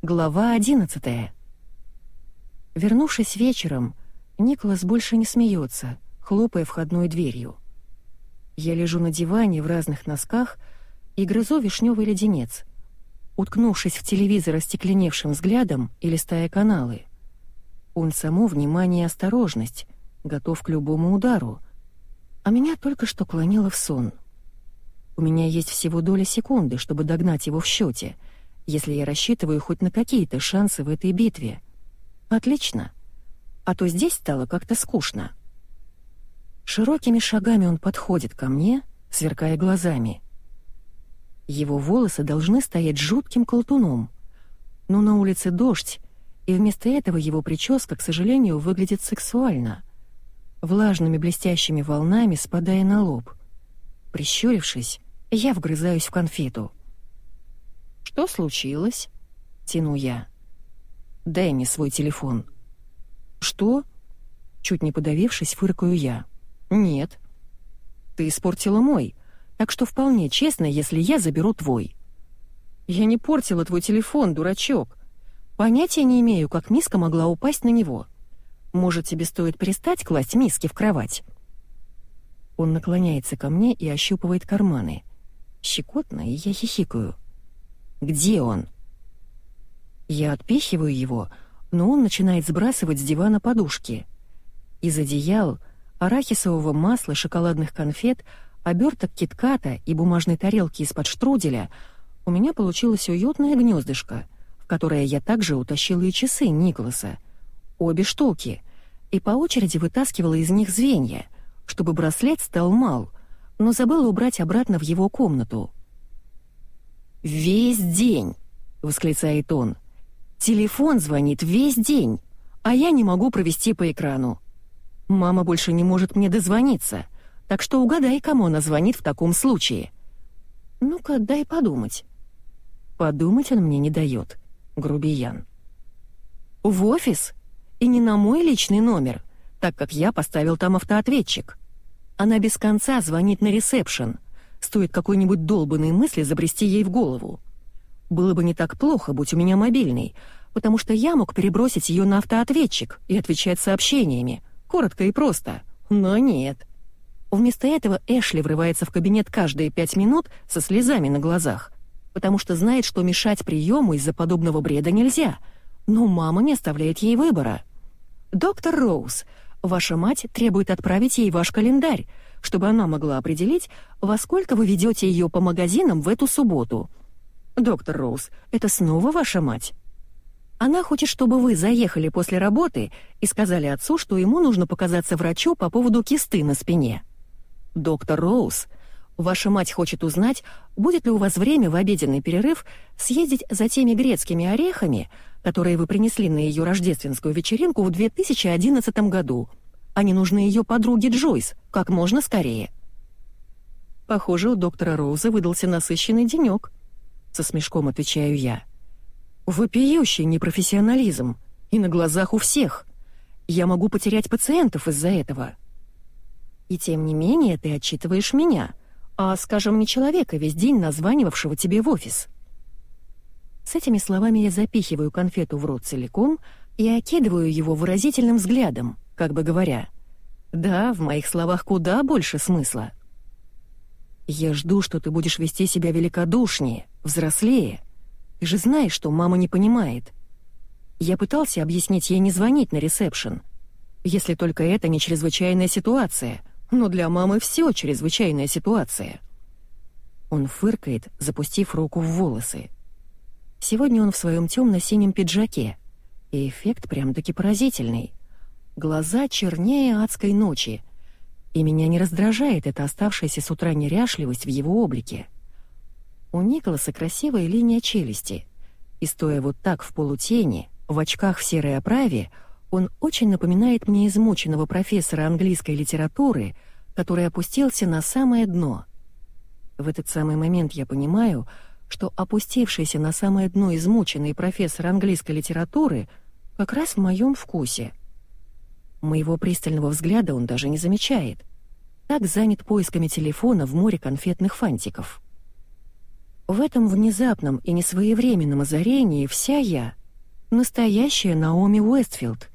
Глава 11 Вернувшись вечером, Николас больше не смеется, хлопая входной дверью. Я лежу на диване в разных носках и грызу вишневый леденец, уткнувшись в телевизор остекленевшим взглядом и листая каналы. Он само внимание и осторожность, готов к любому удару, а меня только что клонило в сон. У меня есть всего доля секунды, чтобы догнать его в счете, если я рассчитываю хоть на какие-то шансы в этой битве. Отлично. А то здесь стало как-то скучно. Широкими шагами он подходит ко мне, сверкая глазами. Его волосы должны стоять жутким колтуном. Но на улице дождь, и вместо этого его прическа, к сожалению, выглядит сексуально. Влажными блестящими волнами спадая на лоб. Прищурившись, я вгрызаюсь в конфету. «Что случилось?» — тяну я. «Дай мне свой телефон». «Что?» Чуть не подавившись, фыркаю я. «Нет». «Ты испортила мой, так что вполне честно, если я заберу твой». «Я не портила твой телефон, дурачок. Понятия не имею, как миска могла упасть на него. Может, тебе стоит перестать класть миски в кровать?» Он наклоняется ко мне и ощупывает карманы. Щекотно, и я хихикаю. «Где он?» Я отпихиваю его, но он начинает сбрасывать с дивана подушки. Из одеял, арахисового масла, шоколадных конфет, оберток китката и бумажной тарелки из-под штруделя у меня получилось уютное гнездышко, в которое я также утащила и часы Николаса. Обе штуки. И по очереди вытаскивала из них звенья, чтобы браслет стал мал, но забыла убрать обратно в его комнату. «Весь день!» — восклицает он — Телефон звонит весь день, а я не могу провести по экрану. Мама больше не может мне дозвониться, так что угадай, кому она звонит в таком случае. Ну-ка, дай подумать. Подумать он мне не дает, грубиян. В офис? И не на мой личный номер, так как я поставил там автоответчик. Она без конца звонит на ресепшн. Стоит какой-нибудь долбанной мысли забрести ей в голову. Было бы не так плохо, будь у меня мобильный, потому что я мог перебросить ее на автоответчик и отвечать сообщениями, коротко и просто. Но нет. Вместо этого Эшли врывается в кабинет каждые пять минут со слезами на глазах, потому что знает, что мешать приему из-за подобного бреда нельзя, но мама не оставляет ей выбора. «Доктор Роуз, ваша мать требует отправить ей ваш календарь, чтобы она могла определить, во сколько вы ведете ее по магазинам в эту субботу», «Доктор Роуз, это снова ваша мать?» «Она хочет, чтобы вы заехали после работы и сказали отцу, что ему нужно показаться врачу по поводу кисты на спине». «Доктор Роуз, ваша мать хочет узнать, будет ли у вас время в обеденный перерыв съездить за теми грецкими орехами, которые вы принесли на ее рождественскую вечеринку в 2011 году. Они нужны ее подруге Джойс, как можно скорее». Похоже, у доктора Роуза выдался насыщенный денек со смешком отвечаю я. Вопиющий непрофессионализм. И на глазах у всех. Я могу потерять пациентов из-за этого. И тем не менее ты отчитываешь меня, а, скажем, не человека, весь день названивавшего тебе в офис. С этими словами я запихиваю конфету в рот целиком и окидываю его выразительным взглядом, как бы говоря, «Да, в моих словах куда больше смысла». Я жду, что ты будешь вести себя великодушнее, взрослее. Ты же знаешь, что мама не понимает. Я пытался объяснить ей не звонить на ресепшн, если только это не чрезвычайная ситуация, но для мамы все чрезвычайная ситуация. Он фыркает, запустив руку в волосы. Сегодня он в своем темно-синем пиджаке, и эффект прям-таки поразительный. Глаза чернее адской ночи, и меня не раздражает эта оставшаяся с утра неряшливость в его облике. У Николаса красивая линия челюсти, и стоя вот так в полутени, в очках в серой оправе, он очень напоминает мне измученного профессора английской литературы, который опустился на самое дно. В этот самый момент я понимаю, что опустившийся на самое дно измученный профессор английской литературы как раз в моем вкусе. Моего пристального взгляда он даже не замечает. Так занят поисками телефона в море конфетных фантиков. В этом внезапном и несвоевременном озарении вся я — настоящая Наоми Уэстфилд.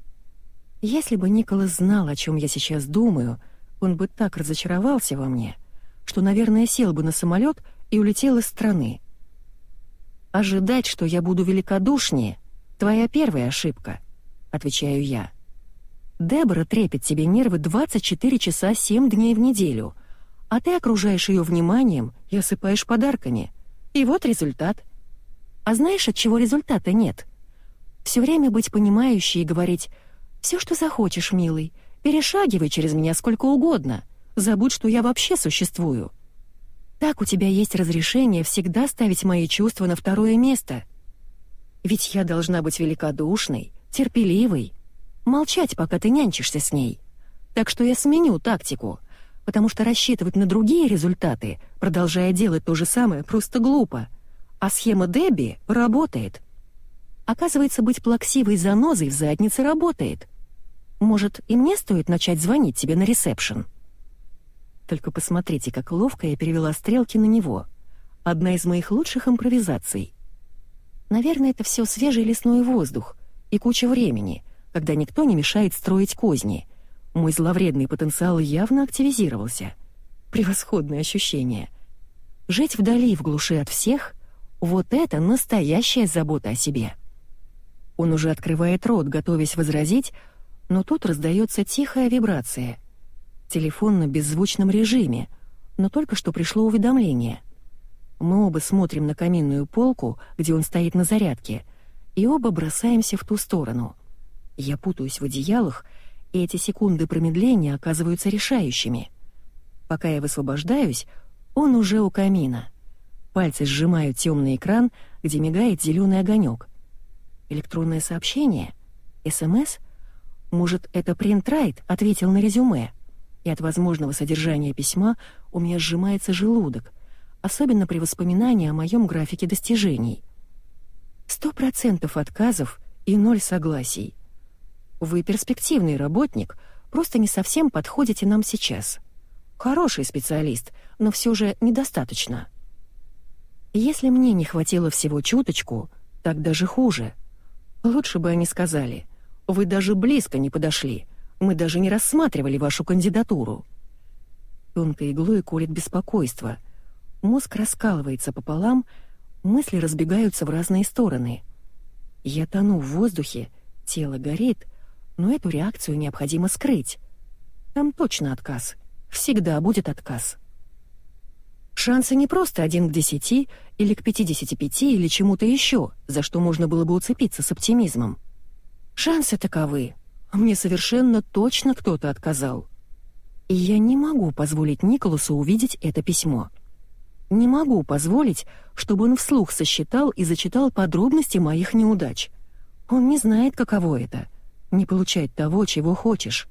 Если бы Николас знал, о чем я сейчас думаю, он бы так разочаровался во мне, что, наверное, сел бы на самолет и улетел из страны. Ожидать, что я буду великодушнее — твоя первая ошибка, — отвечаю я. Дебора трепет тебе нервы 24 часа 7 дней в неделю, а ты окружаешь ее вниманием и осыпаешь подарками — и вот результат. А знаешь, от чего результата нет? Все время быть понимающей и говорить «Все, что захочешь, милый, перешагивай через меня сколько угодно, забудь, что я вообще существую». Так у тебя есть разрешение всегда ставить мои чувства на второе место. Ведь я должна быть великодушной, терпеливой, молчать, пока ты нянчишься с ней. Так что я сменю тактику — потому что рассчитывать на другие результаты, продолжая делать то же самое, просто глупо. А схема Дебби работает. Оказывается, быть плаксивой занозой в заднице работает. Может, и мне стоит начать звонить тебе на ресепшн? Только посмотрите, как ловко я перевела стрелки на него. Одна из моих лучших импровизаций. Наверное, это все свежий лесной воздух и куча времени, когда никто не мешает строить козни — мой зловредный потенциал явно активизировался. Превосходное ощущение. Жить вдали в глуши от всех — вот это настоящая забота о себе. Он уже открывает рот, готовясь возразить, но тут раздается тихая вибрация. Телефон на беззвучном режиме, но только что пришло уведомление. Мы оба смотрим на каминную полку, где он стоит на зарядке, и оба бросаемся в ту сторону. Я путаюсь в одеялах и эти секунды промедления оказываются решающими. Пока я высвобождаюсь, он уже у камина. Пальцы сжимают темный экран, где мигает зеленый огонек. Электронное сообщение? СМС? Может, это принтрайт ответил на резюме? И от возможного содержания письма у меня сжимается желудок, особенно при воспоминании о моем графике достижений. Сто процентов отказов и ноль согласий — вы перспективный работник, просто не совсем подходите нам сейчас. Хороший специалист, но все же недостаточно. Если мне не хватило всего чуточку, так даже хуже. Лучше бы они сказали, вы даже близко не подошли, мы даже не рассматривали вашу кандидатуру. Тонкой иглой колет беспокойство. Мозг раскалывается пополам, мысли разбегаются в разные стороны. Я тону в воздухе, тело горит — но эту реакцию необходимо скрыть. Там точно отказ. Всегда будет отказ. Шансы не просто один к десяти или к пятидесяти пяти или чему-то еще, за что можно было бы уцепиться с оптимизмом. Шансы таковы. Мне совершенно точно кто-то отказал. И я не могу позволить Николасу увидеть это письмо. Не могу позволить, чтобы он вслух сосчитал и зачитал подробности моих неудач. Он не знает, каково это — не получать того, чего хочешь.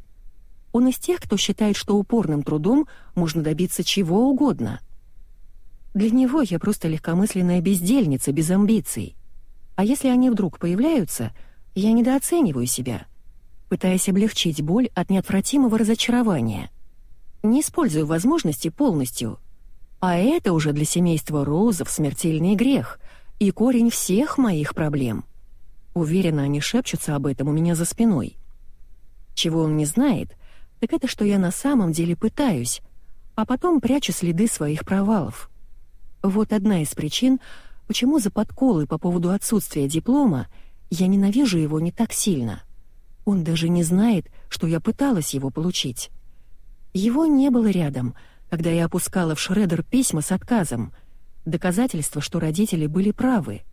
Он из тех, кто считает, что упорным трудом можно добиться чего угодно. Для него я просто легкомысленная бездельница без амбиций. А если они вдруг появляются, я недооцениваю себя, пытаясь облегчить боль от неотвратимого разочарования. Не использую возможности полностью. А это уже для семейства Розов смертельный грех и корень всех моих проблем. Уверена, они шепчутся об этом у меня за спиной. Чего он не знает, так это что я на самом деле пытаюсь, а потом прячу следы своих провалов. Вот одна из причин, почему за подколы по поводу отсутствия диплома я ненавижу его не так сильно. Он даже не знает, что я пыталась его получить. Его не было рядом, когда я опускала в шредер письма с отказом, доказательство, что родители были правы —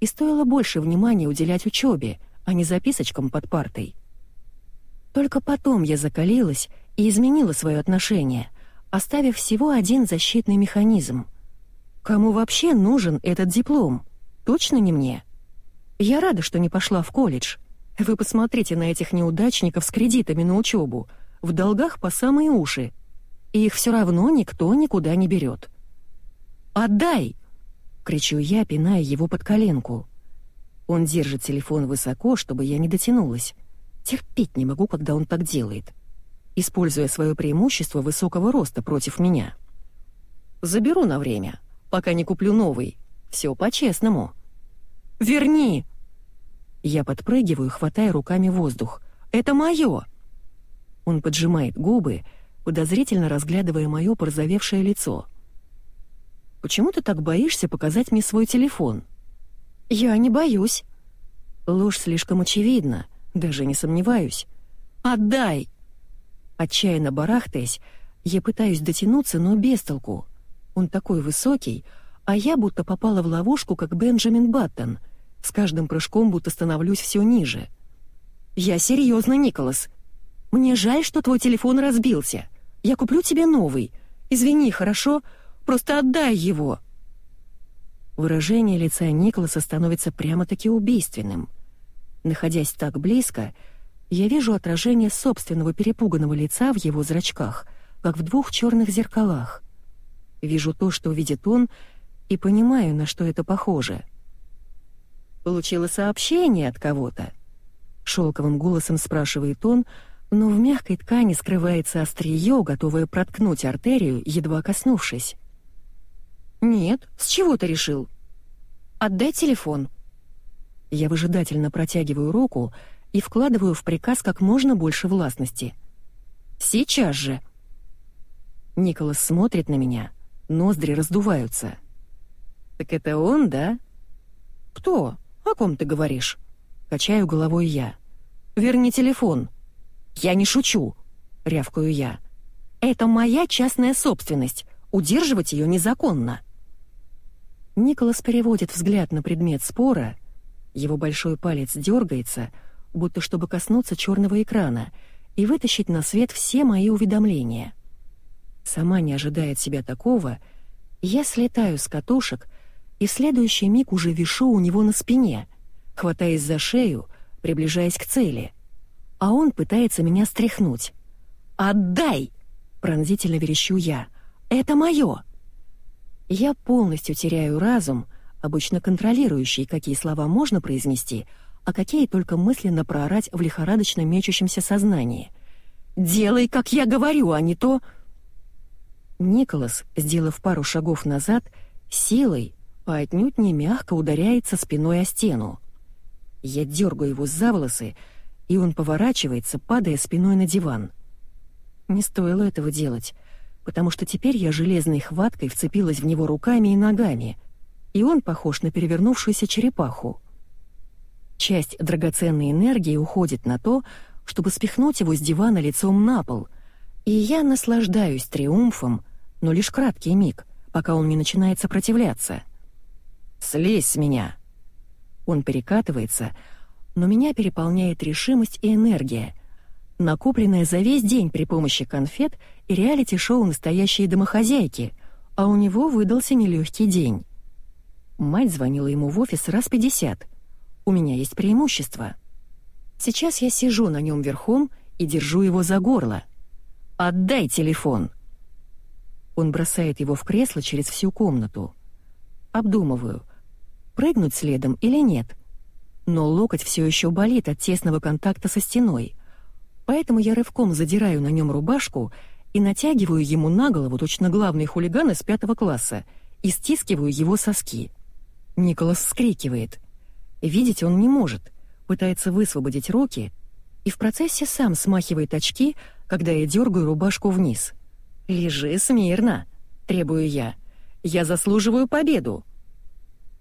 и стоило больше внимания уделять учебе, а не записочкам под партой. Только потом я закалилась и изменила свое отношение, оставив всего один защитный механизм. Кому вообще нужен этот диплом? Точно не мне. Я рада, что не пошла в колледж. Вы посмотрите на этих неудачников с кредитами на учебу, в долгах по самые уши. И их все равно никто никуда не берет. «Отдай!» — кричу я, пиная его под коленку. Он держит телефон высоко, чтобы я не дотянулась. Терпеть не могу, когда он так делает, используя свое преимущество высокого роста против меня. «Заберу на время, пока не куплю новый», Все по-честному. Верни!» Я подпрыгиваю, хватая руками воздух. «Это мое!» Он поджимает губы, подозрительно разглядывая мое порозовевшее лицо. «Почему ты так боишься показать мне свой телефон?» «Я не боюсь». Ложь слишком очевидна, даже не сомневаюсь. «Отдай!» Отчаянно барахтаясь, я пытаюсь дотянуться, но без толку. Он такой высокий, а я будто попала в ловушку, как Бенджамин Баттон. С каждым прыжком будто становлюсь все ниже. «Я серьезно, Николас. Мне жаль, что твой телефон разбился. Я куплю тебе новый. Извини, хорошо? Просто отдай его». Выражение лица Николаса становится прямо-таки убийственным. Находясь так близко, я вижу отражение собственного перепуганного лица в его зрачках, как в двух черных зеркалах. Вижу то, что видит он, и понимаю, на что это похоже. «Получила сообщение от кого-то?» Шелковым голосом спрашивает он, но в мягкой ткани скрывается острие, готовое проткнуть артерию, едва коснувшись. «Нет, с чего ты решил?» «Отдай телефон». Я выжидательно протягиваю руку и вкладываю в приказ как можно больше властности. «Сейчас же!» Николас смотрит на меня, ноздри раздуваются. «Так это он, да?» «Кто? О ком ты говоришь?» Качаю головой я. «Верни телефон». «Я не шучу», — рявкаю я. «Это моя частная собственность. Удерживать ее незаконно». Николас переводит взгляд на предмет спора. Его большой палец дергается, будто чтобы коснуться черного экрана и вытащить на свет все мои уведомления. Сама не ожидая от себя такого, я слетаю с катушек и в следующий миг уже вишу у него на спине, хватаясь за шею, приближаясь к цели. А он пытается меня стряхнуть. «Отдай!» — пронзительно верещу я. «Это мое!» Я полностью теряю разум, обычно контролирующий, какие слова можно произнести, а какие только мысленно проорать в лихорадочно мечущемся сознании. «Делай, как я говорю, а не то...» Николас, сделав пару шагов назад, силой, а отнюдь не мягко ударяется спиной о стену. Я дергаю его за волосы, и он поворачивается, падая спиной на диван. Не стоило этого делать, потому что теперь я железной хваткой вцепилась в него руками и ногами, и он похож на перевернувшуюся черепаху. Часть драгоценной энергии уходит на то, чтобы спихнуть его с дивана лицом на пол, и я наслаждаюсь триумфом, но лишь краткий миг, пока он не начинает сопротивляться. «Слезь с меня!» Он перекатывается, но меня переполняет решимость и энергия, накопленная за весь день при помощи конфет и реалити-шоу «Настоящие домохозяйки», а у него выдался нелегкий день. Мать звонила ему в офис раз пятьдесят. У меня есть преимущество. Сейчас я сижу на нем верхом и держу его за горло. «Отдай телефон!» Он бросает его в кресло через всю комнату. Обдумываю, прыгнуть следом или нет. Но локоть все еще болит от тесного контакта со стеной. Поэтому я рывком задираю на нем рубашку и натягиваю ему на голову точно главный хулиган из пятого класса и стискиваю его соски. Николас вскрикивает. Видеть он не может, пытается высвободить руки и в процессе сам смахивает очки, когда я дергаю рубашку вниз — «Лежи смирно», — требую я. «Я заслуживаю победу».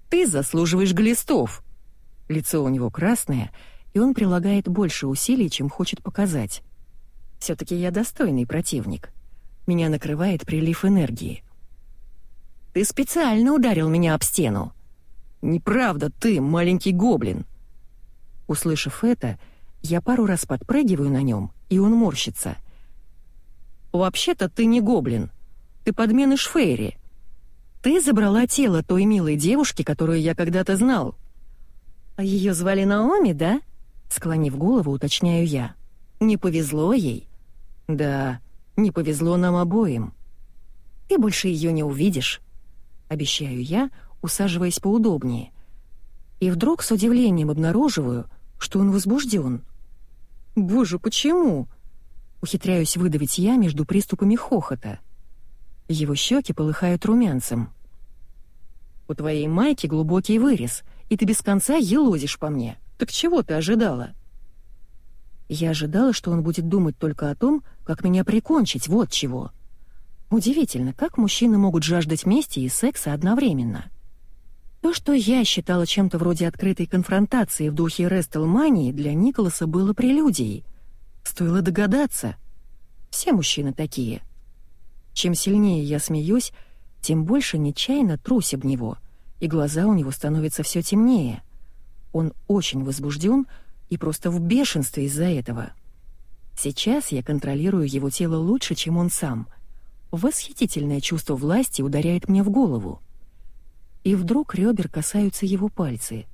«Ты заслуживаешь глистов». Лицо у него красное, он прилагает больше усилий, чем хочет показать. Все-таки я достойный противник. Меня накрывает прилив энергии. «Ты специально ударил меня об стену». «Неправда, ты, маленький гоблин!» Услышав это, я пару раз подпрыгиваю на нем, и он морщится — «Вообще-то ты не гоблин. Ты подменыш Фейри. Ты забрала тело той милой девушки, которую я когда-то знал». «А ее звали Наоми, да?» Склонив голову, уточняю я. «Не повезло ей?» «Да, не повезло нам обоим. Ты больше ее не увидишь», — обещаю я, усаживаясь поудобнее. И вдруг с удивлением обнаруживаю, что он возбужден. «Боже, почему?» Ухитряюсь выдавить я между приступами хохота. Его щеки полыхают румянцем. У твоей майки глубокий вырез, и ты без конца елозишь по мне. Так чего ты ожидала?» Я ожидала, что он будет думать только о том, как меня прикончить, вот чего. Удивительно, как мужчины могут жаждать мести и секса одновременно. То, что я считала чем-то вроде открытой конфронтации в духе Рестелмании, для Николаса было прелюдией. Стоило догадаться. Все мужчины такие. Чем сильнее я смеюсь, тем больше нечаянно трусь об него, и глаза у него становятся все темнее. Он очень возбужден и просто в бешенстве из-за этого. Сейчас я контролирую его тело лучше, чем он сам. Восхитительное чувство власти ударяет мне в голову. И вдруг ребер касаются его пальцы.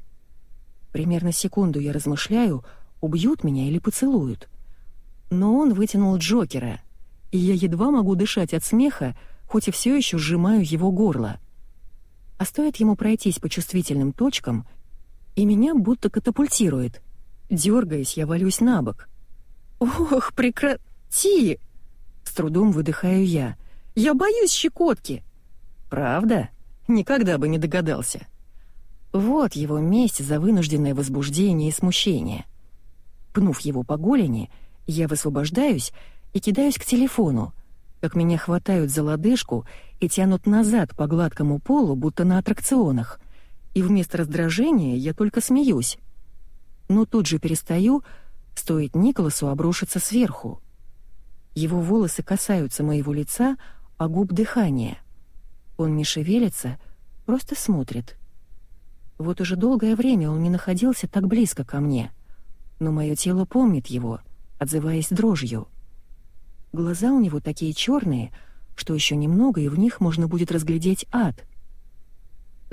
Примерно секунду я размышляю, убьют меня или поцелуют. Но он вытянул Джокера, и я едва могу дышать от смеха, хоть и все еще сжимаю его горло. А стоит ему пройтись по чувствительным точкам, и меня будто катапультирует. Дергаясь, я валюсь на бок. «Ох, прекрати!» С трудом выдыхаю я. «Я боюсь щекотки!» «Правда? Никогда бы не догадался». Вот его месть за вынужденное возбуждение и смущение. Пнув его по голени, я высвобождаюсь и кидаюсь к телефону, как меня хватают за лодыжку и тянут назад по гладкому полу, будто на аттракционах, и вместо раздражения я только смеюсь. Но тут же перестаю, стоит Николасу обрушиться сверху. Его волосы касаются моего лица, а губ дыхания. Он не шевелится, просто смотрит. Вот уже долгое время он не находился так близко ко мне, но мое тело помнит его, отзываясь дрожью. Глаза у него такие черные, что еще немного, и в них можно будет разглядеть ад.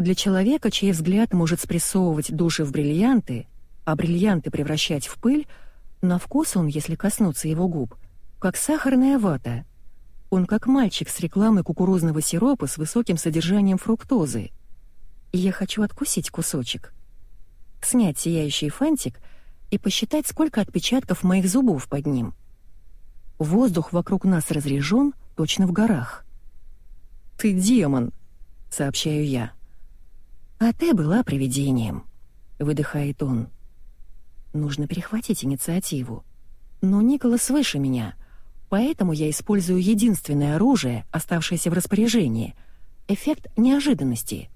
Для человека, чей взгляд может спрессовывать души в бриллианты, а бриллианты превращать в пыль, на вкус он, если коснуться его губ, как сахарная вата. Он как мальчик с рекламы кукурузного сиропа с высоким содержанием фруктозы. Я хочу откусить кусочек. Снять сияющий фантик и посчитать, сколько отпечатков моих зубов под ним. Воздух вокруг нас разрежен, точно в горах. «Ты демон», — сообщаю я. «А ты была привидением», — выдыхает он. Нужно перехватить инициативу. Но Николас выше меня, поэтому я использую единственное оружие, оставшееся в распоряжении — эффект неожиданности.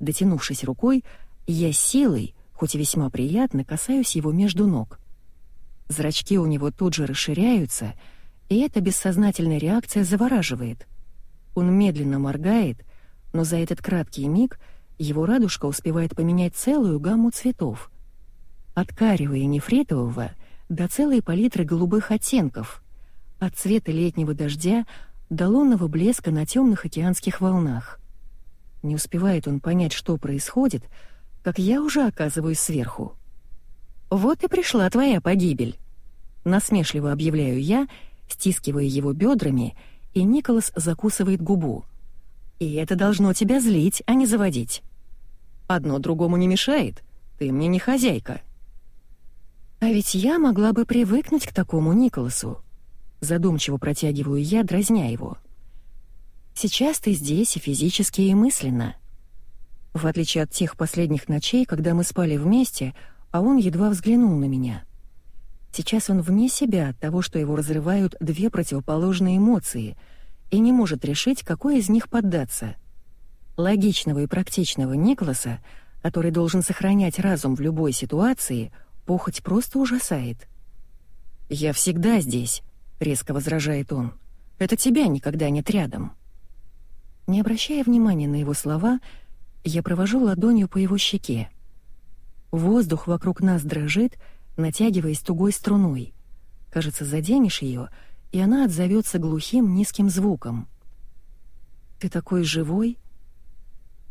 Дотянувшись рукой, я силой, хоть и весьма приятно, касаюсь его между ног. Зрачки у него тут же расширяются, и эта бессознательная реакция завораживает. Он медленно моргает, но за этот краткий миг его радужка успевает поменять целую гамму цветов — от карего и нефритового до целой палитры голубых оттенков, от цвета летнего дождя до лунного блеска на темных океанских волнах. Не успевает он понять, что происходит, как я уже оказываюсь сверху. «Вот и пришла твоя погибель», — насмешливо объявляю я, стискивая его бедрами, и Николас закусывает губу. «И это должно тебя злить, а не заводить. Одно другому не мешает, ты мне не хозяйка». А ведь я могла бы привыкнуть к такому Николасу. Задумчиво протягиваю я, дразня его. Сейчас ты здесь и физически, и мысленно. В отличие от тех последних ночей, когда мы спали вместе, а он едва взглянул на меня. Сейчас он вне себя от того, что его разрывают две противоположные эмоции, и не может решить, какой из них поддаться. Логичного и практичного Николаса, который должен сохранять разум в любой ситуации — Похоть просто ужасает. «Я всегда здесь», — резко возражает он. «Это тебя никогда нет рядом». Не обращая внимания на его слова, я провожу ладонью по его щеке. Воздух вокруг нас дрожит, натягиваясь тугой струной. Кажется, заденешь ее, и она отзовется глухим низким звуком. «Ты такой живой?»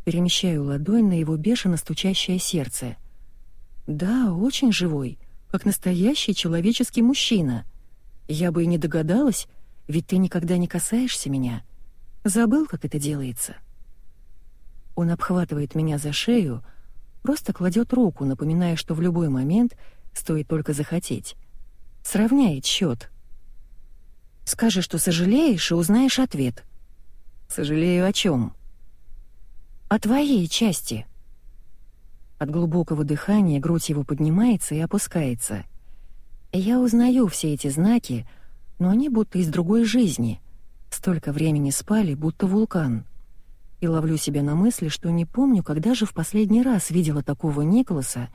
Перемещаю ладонь на его бешено стучащее сердце — «Да, очень живой, как настоящий человеческий мужчина. Я бы и не догадалась, ведь ты никогда не касаешься меня. Забыл, как это делается?» Он обхватывает меня за шею, просто кладет руку, напоминая, что в любой момент стоит только захотеть. Сравняет счет. Скажи, что сожалеешь, и узнаешь ответ. «Сожалею о чем?» о твоей части». От глубокого дыхания грудь его поднимается и опускается. Я узнаю все эти знаки, но они будто из другой жизни. Столько времени спали, будто вулкан. И ловлю себя на мысли, что не помню, когда же в последний раз видела такого Николаса,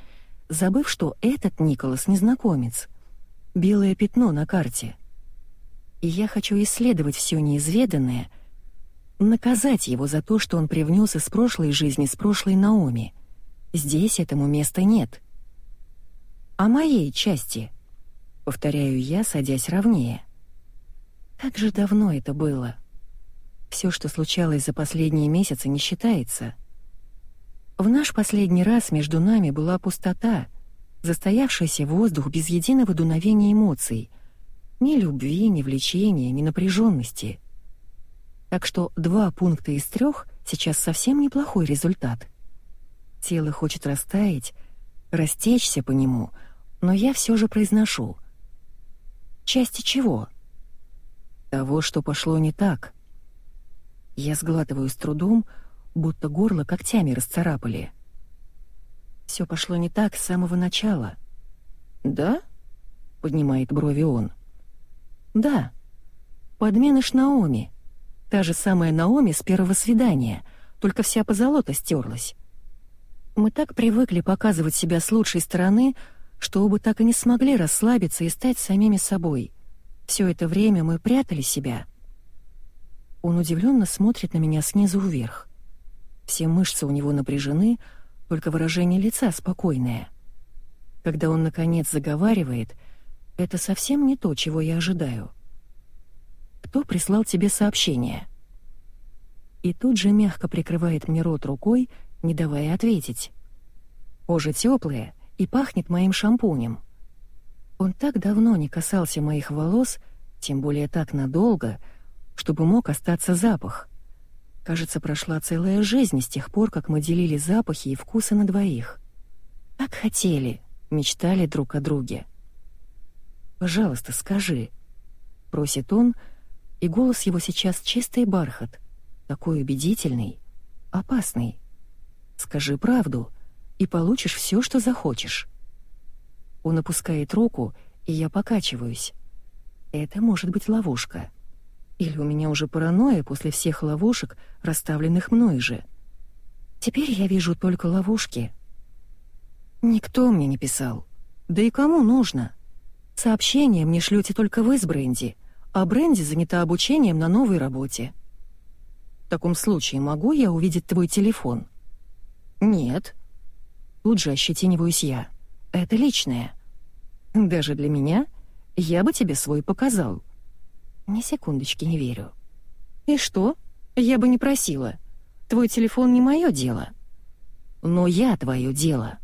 забыв, что этот Николас — незнакомец. Белое пятно на карте. И я хочу исследовать все неизведанное, наказать его за то, что он привнес из прошлой жизни с прошлой Наоми. Здесь этому места нет. «О моей части», — повторяю я, садясь ровнее. Как же давно это было. Все, что случалось за последние месяцы, не считается. В наш последний раз между нами была пустота, застоявшийся воздух без единого дуновения эмоций, ни любви, ни влечения, ни напряженности. Так что два пункта из трех сейчас совсем неплохой результат. Тело хочет растаять, растечься по нему, но я все же произношу. Части чего? Того, что пошло не так. Я сглатываю с трудом, будто горло когтями расцарапали. Все пошло не так с самого начала. «Да?» — поднимает брови он. «Да. Подменыш Наоми. Та же самая Наоми с первого свидания, только вся позолота стерлась. Мы так привыкли показывать себя с лучшей стороны, что оба так и не смогли расслабиться и стать самими собой. Все это время мы прятали себя». Он удивленно смотрит на меня снизу вверх. Все мышцы у него напряжены, только выражение лица спокойное. Когда он, наконец, заговаривает, это совсем не то, чего я ожидаю. «Кто прислал тебе сообщение?» И тут же мягко прикрывает мне рот рукой, не давая ответить. Кожа теплая и пахнет моим шампунем. Он так давно не касался моих волос, тем более так надолго, чтобы мог остаться запах. Кажется, прошла целая жизнь с тех пор, как мы делили запахи и вкусы на двоих. Так хотели, мечтали друг о друге. «Пожалуйста, скажи», — просит он, и голос его сейчас чистый бархат, такой убедительный, опасный. «Скажи правду, и получишь все, что захочешь». Он опускает руку, и я покачиваюсь. Это может быть ловушка. Или у меня уже паранойя после всех ловушек, расставленных мной же. Теперь я вижу только ловушки. Никто мне не писал. Да и кому нужно? Сообщения мне шлете только вы с Бренди, а Бренди занята обучением на новой работе. В таком случае могу я увидеть твой телефон? Нет. Тут же ощетиниваюсь я. Это личное. Даже для меня я бы тебе свой показал. Ни секундочки не верю. И что? Я бы не просила. Твой телефон не мое дело. Но я твое дело.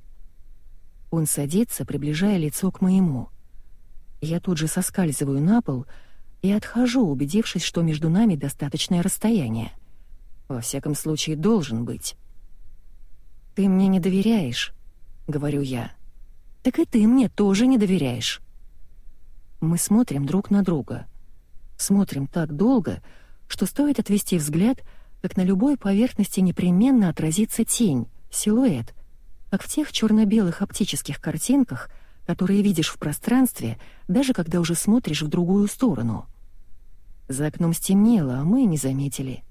Он садится, приближая лицо к моему. Я тут же соскальзываю на пол и отхожу, убедившись, что между нами достаточное расстояние. Во всяком случае, должен быть. «Ты мне не доверяешь», — говорю я. «Так и ты мне тоже не доверяешь». Мы смотрим друг на друга — Смотрим так долго, что стоит отвести взгляд, как на любой поверхности непременно отразится тень, силуэт, как в тех черно-белых оптических картинках, которые видишь в пространстве, даже когда уже смотришь в другую сторону. За окном стемнело, а мы не заметили.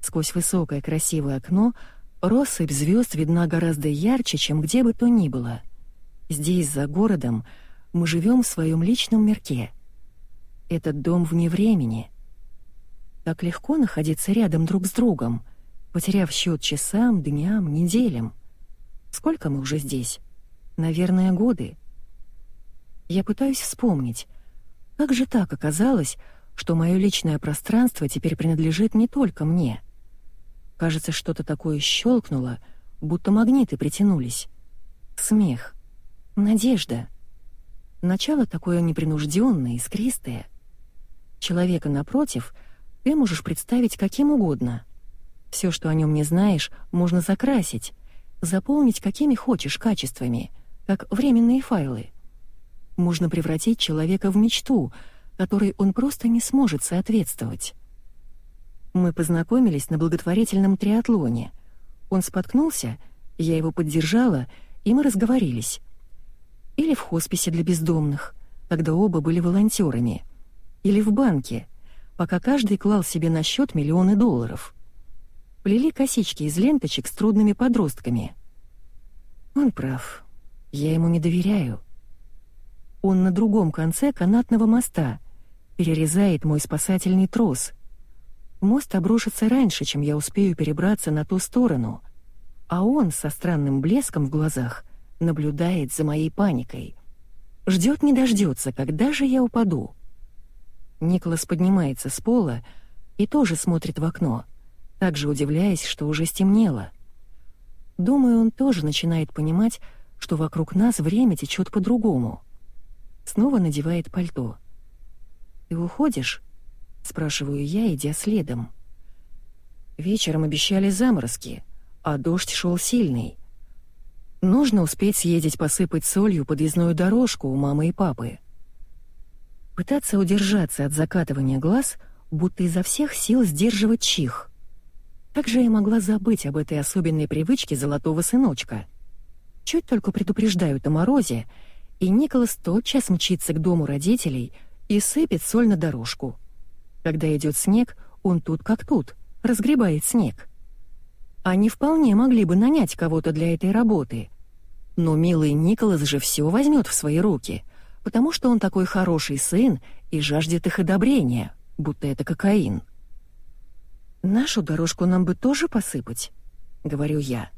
Сквозь высокое красивое окно россыпь звезд видна гораздо ярче, чем где бы то ни было. Здесь, за городом, мы живем в своем личном мирке — этот дом вне времени. Так легко находиться рядом друг с другом, потеряв счет часам, дням, неделям. Сколько мы уже здесь? Наверное, годы. Я пытаюсь вспомнить, как же так оказалось, что мое личное пространство теперь принадлежит не только мне. Кажется, что-то такое щелкнуло, будто магниты притянулись. Смех. Надежда. Начало такое непринужденное, искристое — Человека напротив ты можешь представить каким угодно. Все, что о нем не знаешь, можно закрасить, заполнить какими хочешь качествами, как временные файлы. Можно превратить человека в мечту, которой он просто не сможет соответствовать. Мы познакомились на благотворительном триатлоне, Он споткнулся, я его поддержала, и мы разговорились. Или в хосписе для бездомных, когда оба были волонтерами. Или в банке, пока каждый клал себе на счет миллионы долларов. Плели косички из ленточек с трудными подростками. Он прав. Я ему не доверяю. Он на другом конце канатного моста, перерезает мой спасательный трос. Мост обрушится раньше, чем я успею перебраться на ту сторону, а он со странным блеском в глазах наблюдает за моей паникой. Ждет не дождется, когда же я упаду. Николас поднимается с пола и тоже смотрит в окно, также удивляясь, что уже стемнело. Думаю, он тоже начинает понимать, что вокруг нас время течет по-другому. Снова надевает пальто. «Ты уходишь?» — спрашиваю я, идя следом. Вечером обещали заморозки, а дождь шел сильный. Нужно успеть съездить посыпать солью подъездную дорожку у мамы и папы. Пытаться удержаться от закатывания глаз, будто изо всех сил сдерживать чих. Как же я могла забыть об этой особенной привычке золотого сыночка? Чуть только предупреждают о морозе, и Николас тотчас мчится к дому родителей и сыпет соль на дорожку. Когда идет снег, он тут как тут, разгребает снег. Они вполне могли бы нанять кого-то для этой работы. Но милый Николас же все возьмет в свои руки, потому что он такой хороший сын и жаждет их одобрения, будто это кокаин. «Нашу дорожку нам бы тоже посыпать?» — говорю я.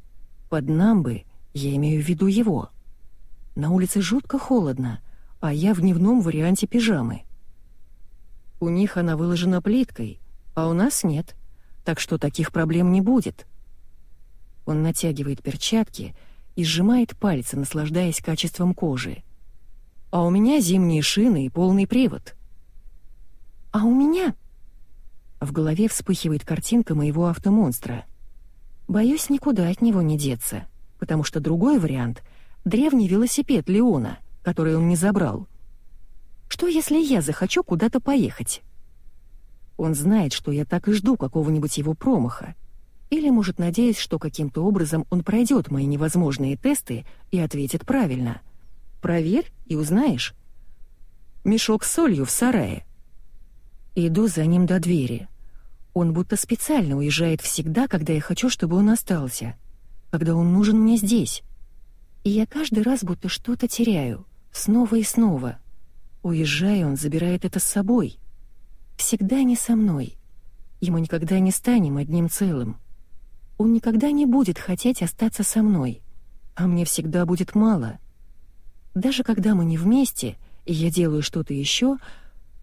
«Под нам бы, я имею в виду его». На улице жутко холодно, а я в дневном варианте пижамы. У них она выложена плиткой, а у нас нет, так что таких проблем не будет. Он натягивает перчатки и сжимает пальцы, наслаждаясь качеством кожи. А у меня зимние шины и полный привод. А у меня... В голове вспыхивает картинка моего автомонстра. Боюсь, никуда от него не деться, потому что другой вариант — древний велосипед Леона, который он не забрал. Что, если я захочу куда-то поехать? Он знает, что я так и жду какого-нибудь его промаха. Или, может, надеясь, что каким-то образом он пройдет мои невозможные тесты и ответит правильно. Проверь и узнаешь. Мешок с солью в сарае. Иду за ним до двери. Он будто специально уезжает всегда, когда я хочу, чтобы он остался. Когда он нужен мне здесь. И я каждый раз будто что-то теряю, снова и снова. Уезжая, он забирает это с собой. Всегда не со мной. И мы никогда не станем одним целым. Он никогда не будет хотеть остаться со мной, а мне всегда будет мало. Даже когда мы не вместе, и я делаю что-то еще,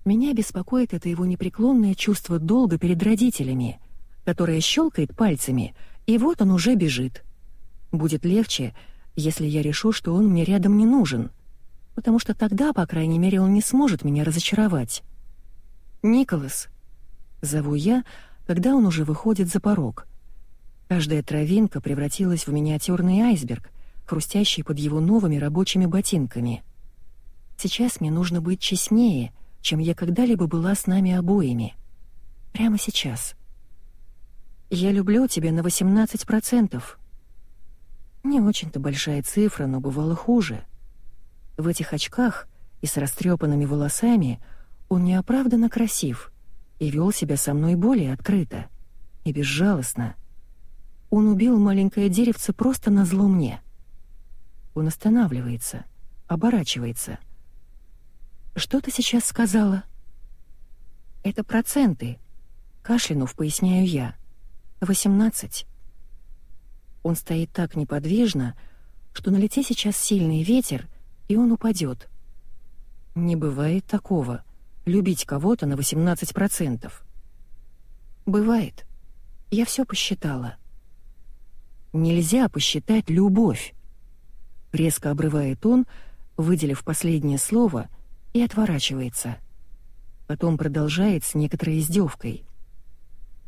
меня беспокоит это его непреклонное чувство долга перед родителями, которое щелкает пальцами, и вот он уже бежит. Будет легче, если я решу, что он мне рядом не нужен, потому что тогда, по крайней мере, он не сможет меня разочаровать. «Николас», — зову я, когда он уже выходит за порог. Каждая травинка превратилась в миниатюрный айсберг, хрустящий под его новыми рабочими ботинками. Сейчас мне нужно быть честнее, чем я когда-либо была с нами обоими. Прямо сейчас. «Я люблю тебя на 18%. Не очень-то большая цифра, но бывало хуже. В этих очках и с растрепанными волосами он неоправданно красив и вел себя со мной более открыто и безжалостно. Он убил маленькое деревце просто на зло мне. Он останавливается, оборачивается. «Что ты сейчас сказала?» «Это проценты», — кашлянув, поясняю я. «Восемнадцать». Он стоит так неподвижно, что налете сейчас сильный ветер, и он упадет. Не бывает такого — любить кого-то на 18%. Бывает. Я все посчитала. Нельзя посчитать любовь. Резко обрывает он, выделив последнее слово, и отворачивается. Потом продолжает с некоторой издевкой.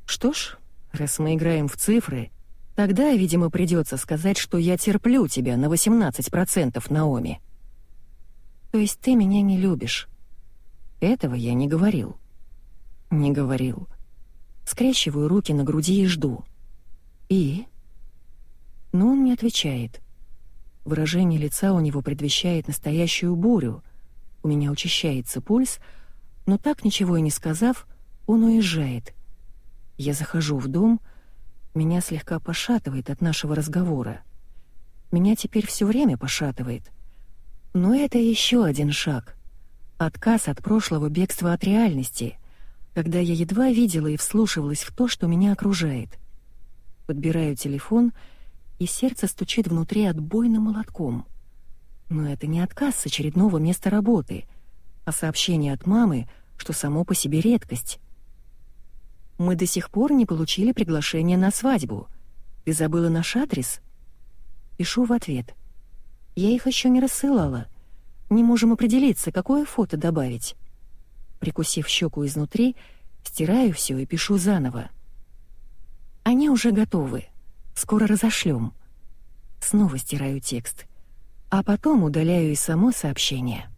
Что ж, раз мы играем в цифры, Тогда, видимо, придется сказать, что я терплю тебя на 18%, Наоми. То есть ты меня не любишь? Этого я не говорил. Не говорил. Скрещиваю руки на груди и жду. И? Но он не отвечает. Выражение лица у него предвещает настоящую бурю. У меня учащается пульс, но так ничего и не сказав, он уезжает. Я захожу в дом, меня слегка пошатывает от нашего разговора. Меня теперь все время пошатывает. Но это еще один шаг. Отказ от прошлого бегства от реальности, когда я едва видела и вслушивалась в то, что меня окружает. Подбираю телефон, и сердце стучит внутри отбойным молотком. Но это не отказ с очередного места работы, а сообщение от мамы, что само по себе редкость. Мы до сих пор не получили приглашение на свадьбу. Ты забыла наш адрес? Пишу в ответ. Я их еще не рассылала. Не можем определиться, какое фото добавить. Прикусив щеку изнутри, стираю все и пишу заново. Они уже готовы. Скоро разошлем. Снова стираю текст. А потом удаляю и само сообщение.